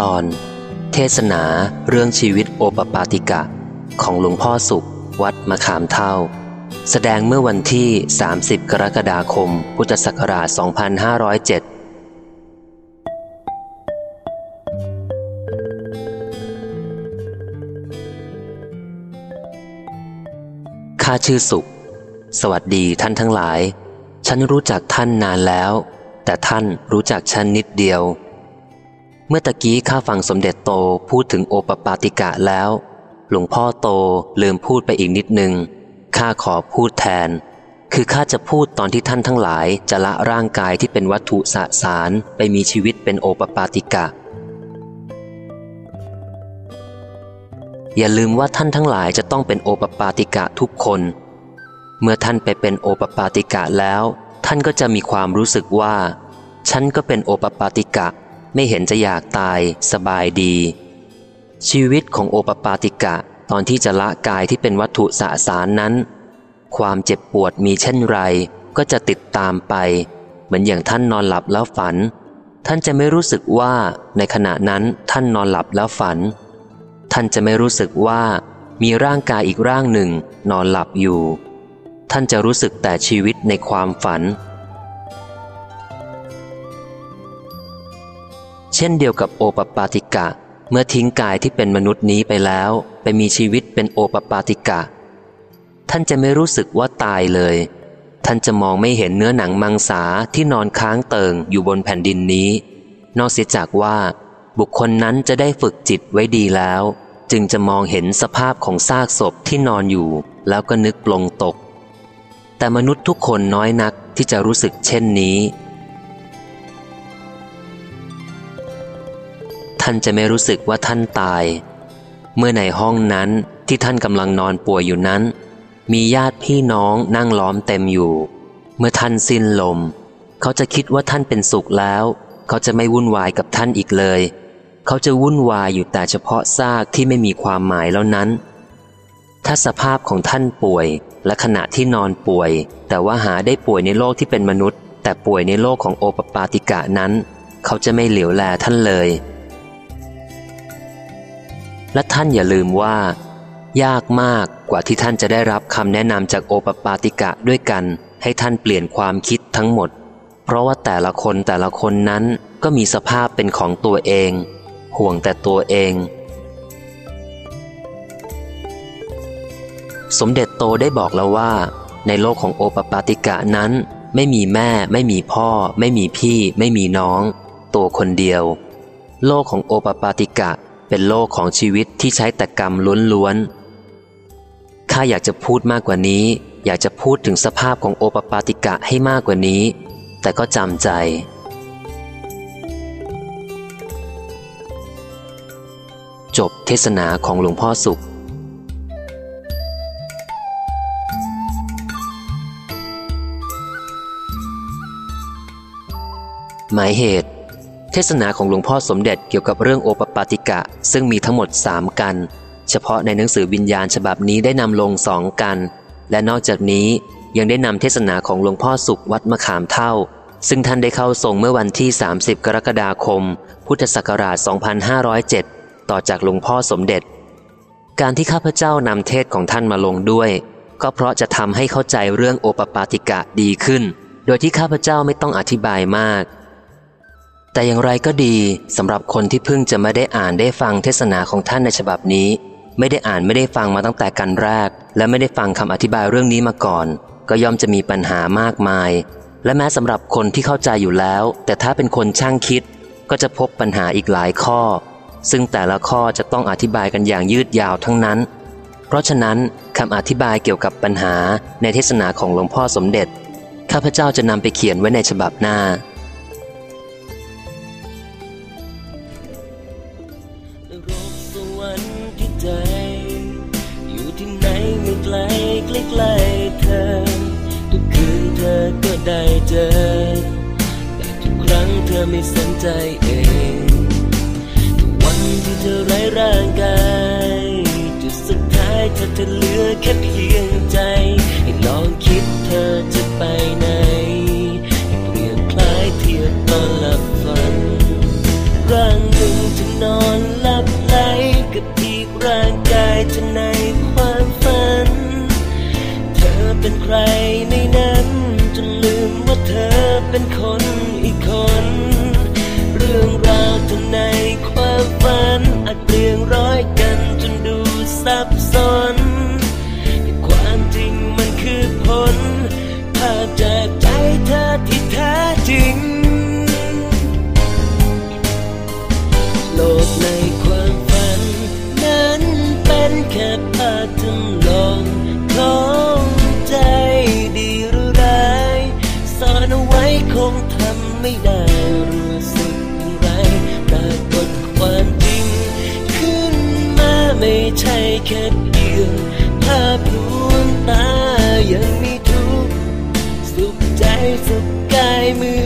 ตอน เทศนาเรื่องชีวิตโอปปาติกะ ของหลวงพ่อสุข วัดมะขามเท่า แสดงเมื่อวันที่ 30 กรกฎาคม พุทธศักราช 2507ข้าชื่อสุข สวัสดีท่านทั้งหลาย ฉันรู้จักท่านนานแล้ว แต่ท่านรู้จักฉันนิดเดียว เมื่อตะกี้ข้าฟังสมเด็จโตพูดถึงโอปปาติกะแล้ว หลวงพ่อโตลืมพูดไปอีกนิดนึงข้าขอพูดแทน คือข้าจะพูดตอนที่ท่านทั้งหลายจะละร่างกายที่เป็นวัตถุสสารไปมีชีวิตเป็นโอปปาติกะ อย่าลืมว่าท่านทั้งหลายจะต้องเป็นโอปปาติกะทุกคน เมื่อท่านไปเป็นโอปปาติกะแล้ว ท่านก็จะมีความรู้สึกว่า ฉันก็เป็นโอปปาติกะ ไม่เห็นจะอยากตายสบายดี ชีวิตของโอปปาติกะตอนที่จะละกายที่เป็นวัตถุสสารนั้น ความเจ็บปวดมีเช่นไร ก็จะติดตามไป เหมือนอย่างท่านนอนหลับแล้วฝัน ท่านจะไม่รู้สึกว่าในขณะนั้นท่านนอนหลับแล้วฝัน ท่านจะไม่รู้สึกว่ามีร่างกายอีกร่างหนึ่งนอนหลับอยู่ ท่านจะรู้สึกแต่ชีวิตในความฝัน เช่นเดียวกับโอปปาติกะ เมื่อทิ้งกายที่เป็นมนุษย์นี้ไปแล้ว ไปมีชีวิตเป็นโอปปาติกะ ท่านจะไม่รู้สึกว่าตายเลย ท่านจะมองไม่เห็นเนื้อหนังมังสาที่นอนค้างเติงอยู่บนแผ่นดินนี้ นอกเสียจากว่า บุคคลนั้นจะได้ฝึกจิตไว้ดีแล้ว จึงจะมองเห็นสภาพของซากศพที่นอนอยู่ แล้วก็นึกปลงตก แต่มนุษย์ทุกคนน้อยนักที่จะรู้สึกเช่นนี้ ท่านจะไม่รู้สึกว่าท่านตาย เมื่อในห้องนั้นที่ท่านกำลังนอนป่วยอยู่นั้น มีญาติพี่น้องนั่งล้อมเต็มอยู่ เมื่อท่านสิ้นลม เขาจะคิดว่าท่านเป็นสุขแล้ว เขาจะไม่วุ่นวายกับท่านอีกเลย เขาจะวุ่นวายอยู่แต่เฉพาะซากที่ไม่มีความหมายแล้วนั้น ถ้าสภาพของท่านป่วย และขณะที่นอนป่วย แต่ว่าหาได้ป่วยในโลกที่เป็นมนุษย์ แต่ป่วยในโลกของโอปปาติกะนั้น เขาจะไม่เหลียวแลท่านเลย และท่านอย่าลืมว่า ยากมากกว่าที่ท่านจะได้รับคำแนะนำจากโอปปาติกะด้วยกัน ให้ท่านเปลี่ยนความคิดทั้งหมด เพราะว่าแต่ละคนแต่ละคนนั้นก็มีสภาพเป็นของตัวเอง ห่วงแต่ตัวเอง สมเด็จโตได้บอกแล้วว่า ในโลกของโอปปาติกะนั้น ไม่มีแม่ ไม่มีพ่อ ไม่มีพี่ ไม่มีน้อง ตัวคนเดียว โลกของโอปปาติกะเป็นโลกของชีวิตที่ใช้แต่กรรมล้วนๆข้าอยากจะพูดมากกว่านี้ อยากจะพูดถึงสภาพของโอปปาติกะให้มากกว่านี้ แต่ก็จำใจจบเทศนาของหลวงพ่อสุข หมายเหตุ เทศนาของหลวงพ่อสมเด็จเกี่ยวกับเรื่องโอปปาติกะ ซึ่งมีทั้งหมดสามกัน เฉพาะในหนังสือวิญญาณฉบับนี้ได้นำลงสองกัน และนอกจากนี้ยังได้นำเทศนาของหลวงพ่อสุขวัดมะขามเท่า ซึ่งท่านได้เข้าทรงเมื่อวันที่ 30 กรกฎาคม พุทธศักราช 2507 ต่อจากหลวงพ่อสมเด็จ การที่ข้าพเจ้านำเทศของท่านมาลงด้วย ก็เพราะจะทำให้เข้าใจเรื่องโอปปาติกะดีขึ้น โดยที่ข้าพเจ้าไม่ต้องอธิบายมาก แต่อย่างไรก็ดีสำหรับคนที่เพิ่งจะไม่ได้อ่านได้ฟังเทศนาของท่านในฉบับนี้ ไม่ได้อ่านไม่ได้ฟังมาตั้งแต่กันแรก และไม่ได้ฟังคำอธิบายเรื่องนี้มาก่อน ก็ย่อมจะมีปัญหามากมาย และแม้สำหรับคนที่เข้าใจอยู่แล้ว แต่ถ้าเป็นคนช่างคิด ก็จะพบปัญหาอีกหลายข้อ ซึ่งแต่ละข้อจะต้องอธิบายกันอย่างยืดยาวทั้งนั้น เพราะฉะนั้นคำอธิบายเกี่ยวกับปัญหาในเทศนาของหลวงพ่อสมเด็จข้าพเจ้าจะนำไปเขียนไว้ในฉบับหน้า ล้เธอ ทุกคืนเธอก็ได้เจอ แต่ทุกครั้งเธอไม่สนใจเองทุกวันที่เธอไร้ร่างกายจุดสุดท้ายเธอจะเหลือแค่เพียงใจ ให้ลองคิดเธอจะไปไหนให้เปลี่ยนคล้ายเทียบตอนหลับฝันร่างหนึ่งจะนอนหลับไหลกับอีกร่างกายจะไหน เป็นใครในนั้นจนลืมว่าเธอเป็นคนอีกคน เรื่องราวทั้งในความฝันอาจเปลี่ยงร้อยกันจนดูซับ ไม่ได้รู้สึกไรปรากฏความจริง ขึ้นมาไม่ใช่แค่เพียงภาพลวงตายังมีทุกสุขใจสุขกายมือ